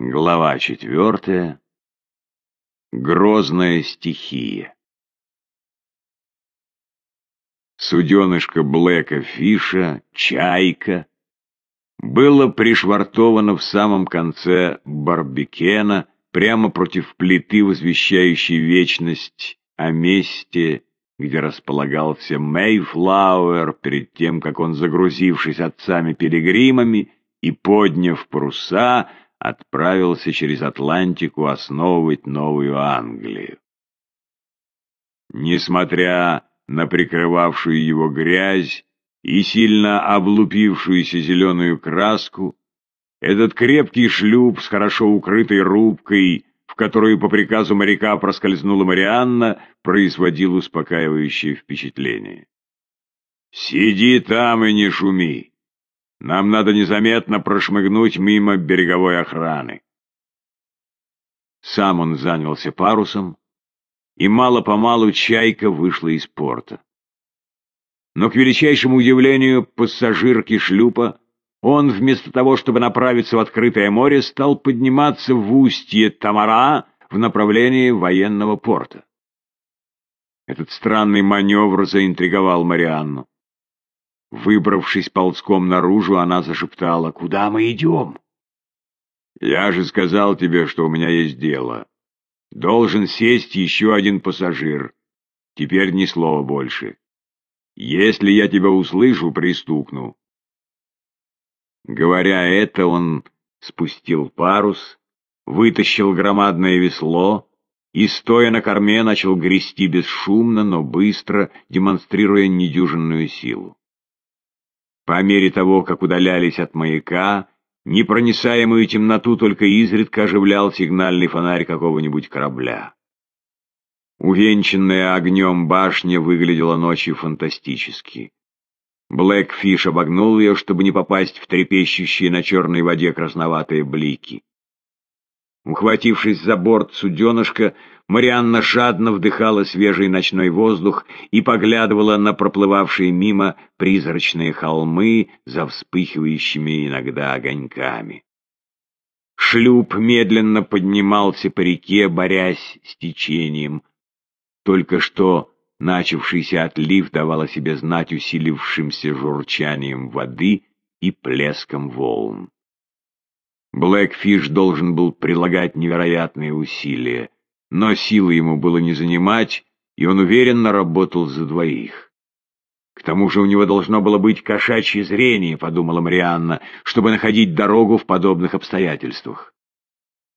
Глава четвертая. Грозная стихия. Суденышко Блэка Фиша, Чайка, было пришвартовано в самом конце Барбекена, прямо против плиты, возвещающей вечность о месте, где располагался Мейфлауэр перед тем, как он, загрузившись отцами-пилигримами и подняв паруса, отправился через Атлантику основывать Новую Англию. Несмотря на прикрывавшую его грязь и сильно облупившуюся зеленую краску, этот крепкий шлюп с хорошо укрытой рубкой, в которую по приказу моряка проскользнула Марианна, производил успокаивающее впечатление. «Сиди там и не шуми!» Нам надо незаметно прошмыгнуть мимо береговой охраны. Сам он занялся парусом, и мало-помалу чайка вышла из порта. Но, к величайшему удивлению пассажирки шлюпа, он, вместо того, чтобы направиться в открытое море, стал подниматься в устье Тамара в направлении военного порта. Этот странный маневр заинтриговал Марианну. Выбравшись ползком наружу, она зашептала, «Куда мы идем?» «Я же сказал тебе, что у меня есть дело. Должен сесть еще один пассажир. Теперь ни слова больше. Если я тебя услышу, пристукну». Говоря это, он спустил парус, вытащил громадное весло и, стоя на корме, начал грести бесшумно, но быстро, демонстрируя недюжинную силу. По мере того, как удалялись от маяка, непроницаемую темноту только изредка оживлял сигнальный фонарь какого-нибудь корабля. Увенчанная огнем башня выглядела ночью фантастически. Блэкфиш обогнул ее, чтобы не попасть в трепещущие на черной воде красноватые блики. Ухватившись за борт суденышка, Марианна жадно вдыхала свежий ночной воздух и поглядывала на проплывавшие мимо призрачные холмы за вспыхивающими иногда огоньками. Шлюп медленно поднимался по реке, борясь с течением. Только что начавшийся отлив давал о себе знать усилившимся журчанием воды и плеском волн. Блэкфиш должен был прилагать невероятные усилия, но силы ему было не занимать, и он уверенно работал за двоих. К тому же у него должно было быть кошачье зрение, подумала Марианна, чтобы находить дорогу в подобных обстоятельствах.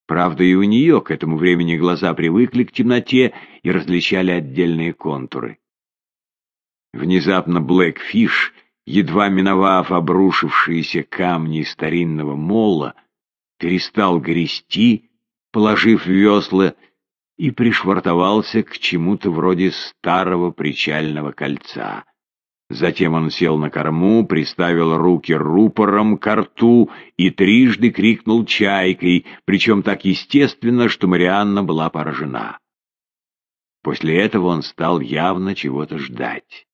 Правда, и у нее к этому времени глаза привыкли к темноте и различали отдельные контуры. Внезапно Блэкфиш, едва миновав обрушившиеся камни старинного мола, перестал грести, положив весла, и пришвартовался к чему-то вроде старого причального кольца. Затем он сел на корму, приставил руки рупором к рту и трижды крикнул чайкой, причем так естественно, что Марианна была поражена. После этого он стал явно чего-то ждать.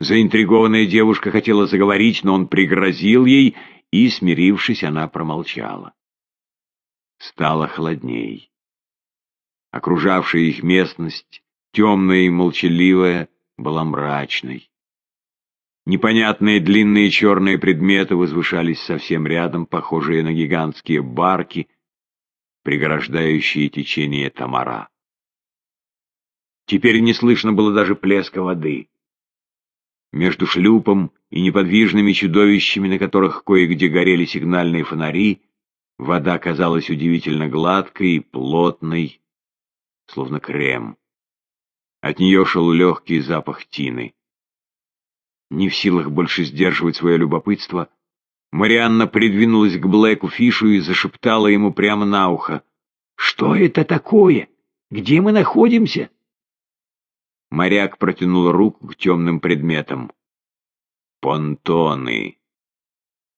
Заинтригованная девушка хотела заговорить, но он пригрозил ей, и, смирившись, она промолчала. Стало холодней. Окружавшая их местность, темная и молчаливая, была мрачной. Непонятные длинные черные предметы возвышались совсем рядом, похожие на гигантские барки, преграждающие течение Тамара. Теперь не слышно было даже плеска воды. Между шлюпом и неподвижными чудовищами, на которых кое-где горели сигнальные фонари, вода казалась удивительно гладкой и плотной, словно крем. От нее шел легкий запах тины. Не в силах больше сдерживать свое любопытство, Марианна придвинулась к Блэку Фишу и зашептала ему прямо на ухо. «Что это такое? Где мы находимся?» Моряк протянул руку к темным предметам. «Понтоны.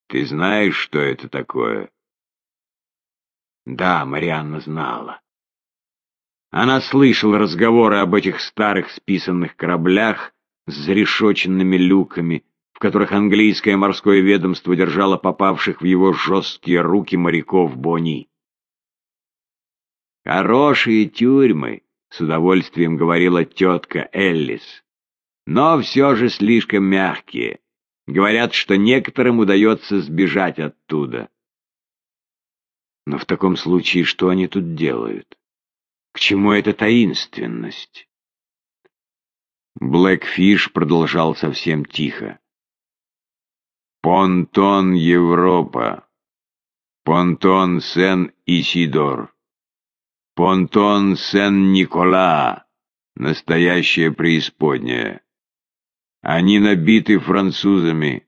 Ты знаешь, что это такое?» Да, Марианна знала. Она слышала разговоры об этих старых списанных кораблях с зарешоченными люками, в которых английское морское ведомство держало попавших в его жесткие руки моряков Бонни. «Хорошие тюрьмы», — с удовольствием говорила тетка Эллис, — «но все же слишком мягкие. Говорят, что некоторым удается сбежать оттуда». Но в таком случае что они тут делают? К чему эта таинственность? Блэкфиш продолжал совсем тихо. Понтон Европа. Понтон Сен-Исидор. Понтон Сен-Никола. Настоящая преисподняя. Они набиты французами.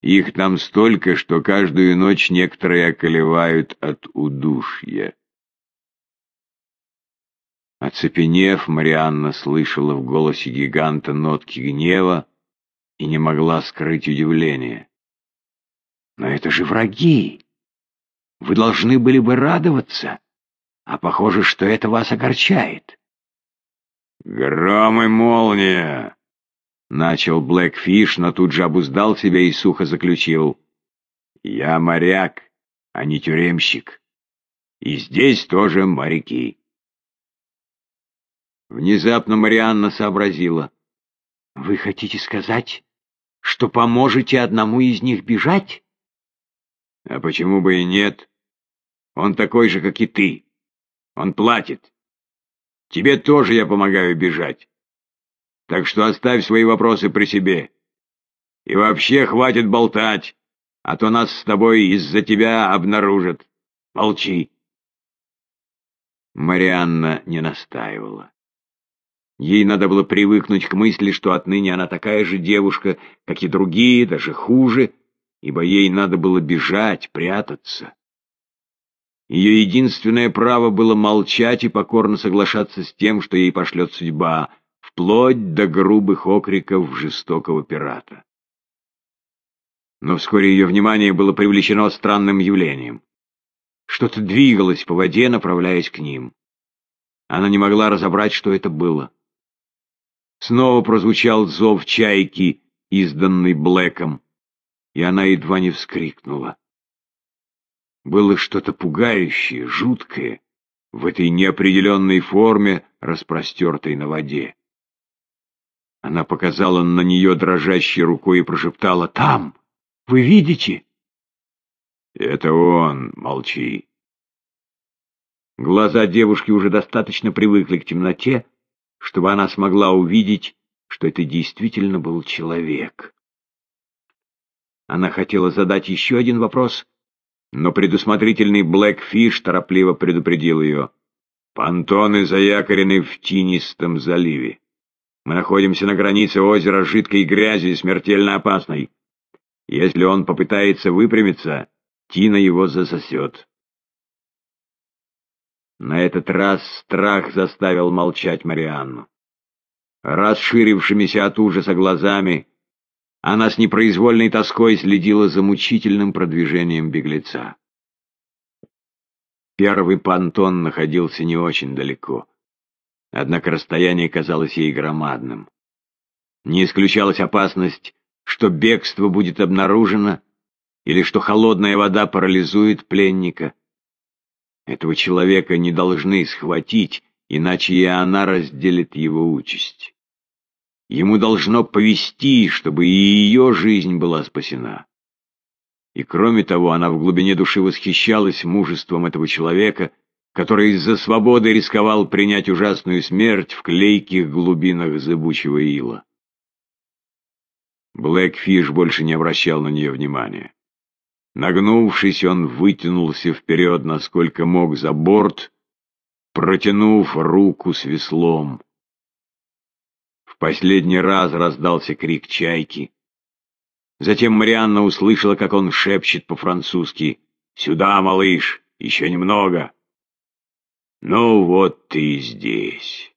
Их там столько, что каждую ночь некоторые околевают от удушья. Оцепенев, Марианна слышала в голосе гиганта нотки гнева и не могла скрыть удивление. «Но это же враги! Вы должны были бы радоваться, а похоже, что это вас огорчает». «Гром и молния!» — начал Блэкфиш, но тут же обуздал себя и сухо заключил. «Я моряк, а не тюремщик. И здесь тоже моряки». Внезапно Марианна сообразила. «Вы хотите сказать, что поможете одному из них бежать?» «А почему бы и нет? Он такой же, как и ты. Он платит. Тебе тоже я помогаю бежать. Так что оставь свои вопросы при себе. И вообще хватит болтать, а то нас с тобой из-за тебя обнаружат. Молчи». Марианна не настаивала. Ей надо было привыкнуть к мысли, что отныне она такая же девушка, как и другие, даже хуже, ибо ей надо было бежать, прятаться. Ее единственное право было молчать и покорно соглашаться с тем, что ей пошлет судьба, вплоть до грубых окриков жестокого пирата. Но вскоре ее внимание было привлечено странным явлением. Что-то двигалось по воде, направляясь к ним. Она не могла разобрать, что это было. Снова прозвучал зов чайки, изданный Блэком, и она едва не вскрикнула. Было что-то пугающее, жуткое в этой неопределенной форме, распростертой на воде. Она показала на нее дрожащей рукой и прошептала «Там! Вы видите?» «Это он, молчи!» Глаза девушки уже достаточно привыкли к темноте, чтобы она смогла увидеть, что это действительно был человек. Она хотела задать еще один вопрос, но предусмотрительный Блэкфиш торопливо предупредил ее. «Понтоны заякорены в тинистом заливе. Мы находимся на границе озера жидкой грязи и смертельно опасной. Если он попытается выпрямиться, Тина его засосет». На этот раз страх заставил молчать Марианну. Расширившимися от ужаса глазами, она с непроизвольной тоской следила за мучительным продвижением беглеца. Первый понтон находился не очень далеко, однако расстояние казалось ей громадным. Не исключалась опасность, что бегство будет обнаружено или что холодная вода парализует пленника — этого человека не должны схватить, иначе и она разделит его участь. Ему должно повести, чтобы и ее жизнь была спасена. И кроме того, она в глубине души восхищалась мужеством этого человека, который из-за свободы рисковал принять ужасную смерть в клейких глубинах зыбучего ила. Блэкфиш больше не обращал на нее внимания. Нагнувшись, он вытянулся вперед, насколько мог, за борт, протянув руку с веслом. В последний раз раздался крик чайки. Затем Марианна услышала, как он шепчет по-французски «Сюда, малыш, еще немного». «Ну вот ты здесь».